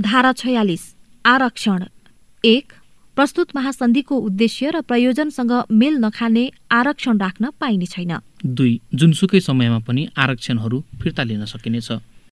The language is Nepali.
धारा छयालिस आरक्षण। एक प्रस्तुत महासन्धिको उद्देश्य र प्रयोजनसँग मेल नखाने आरक्षण राख्न पाइने छैन। दुई जुनसुकै समयमा पनि आरक्षणहरू फिर्ता लिन सकिनेछ।